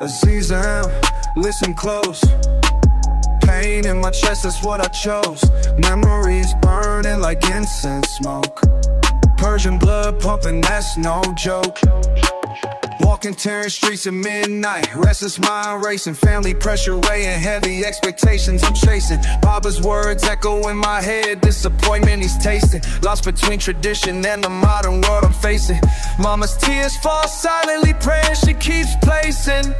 Azizam, listen close. Pain in my chest, that's what I chose. Memories burning like incense smoke. Persian blood pumping, that's no joke. Walking, tearing streets at midnight. Restless mind racing. Family pressure weighing heavy. Expectations I'm chasing. Baba's words echo in my head. Disappointment he's tasting. Lost between tradition and the modern world I'm facing. Mama's tears fall silently praying. She keeps placing.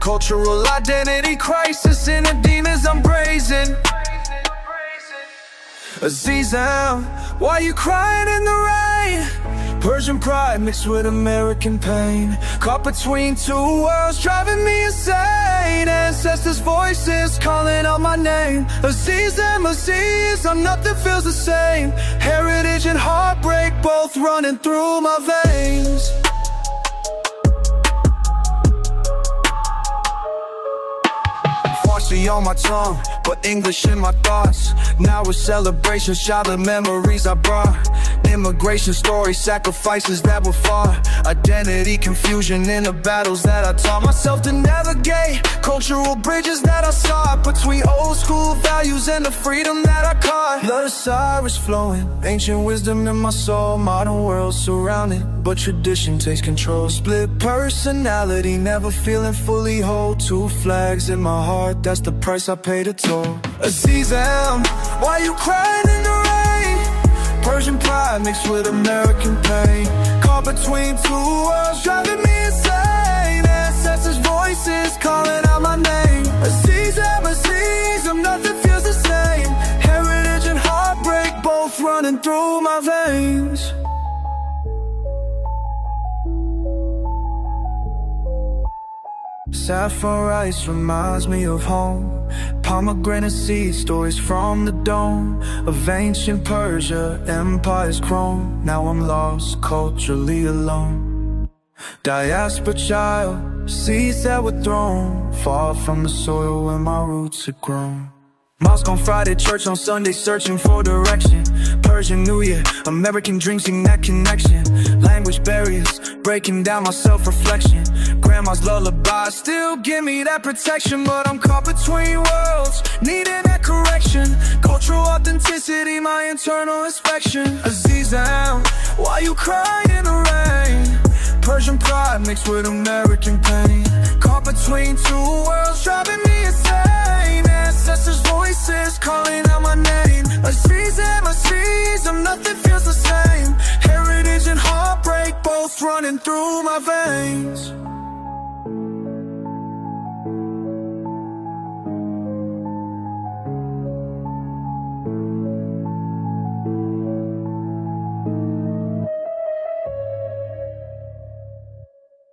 Cultural identity crisis in the demons I'm brazen. Azizam, why you crying in the rain? Persian pride mixed with American pain. Caught between two worlds driving me insane. Ancestors' voices calling out my name. Azizam, Aziz, I'm nothing feels the same. Heritage and heartbreak both running through my veins. Farsi on my tongue, but English in my thoughts. Now a celebration, childhood memories I brought Immigration stories, sacrifices that were fought Identity confusion in the battles that I taught myself to navigate Cultural bridges that I saw Between old school values and the freedom that I caught. Blood of Cyrus flowing, ancient wisdom in my soul Modern world surrounded, but tradition takes control. Split personality, never feeling fully whole. Two flags in my heart, that's the price I paid to toll. Azizam, why you crying in the? Persian pride mixed with American pain. Caught between two worlds, driving me insane. Ancestors' voices calling out my name. Azizam, Azizam, nothing feels the same. Heritage and heartbreak both running through my veins Saffron rice reminds me of home. Pomegranate seed stories from the dome Of ancient Persia, empire's grown Now I'm lost, culturally alone. Diaspora child, seeds that were thrown. Far from the soil where my roots had grown Mosque on Friday, church on Sunday, searching for direction. Persian New Year, American dreams, seeing that connection. Language barriers, breaking down my self-reflection. Grandma's lullaby still give me that protection But I'm caught between worlds, needing that correction. Cultural authenticity, my internal inspection. Azizam, why you crying in the rain? Persian pride mixed with American pain. Caught between two worlds, driving me insane through my veins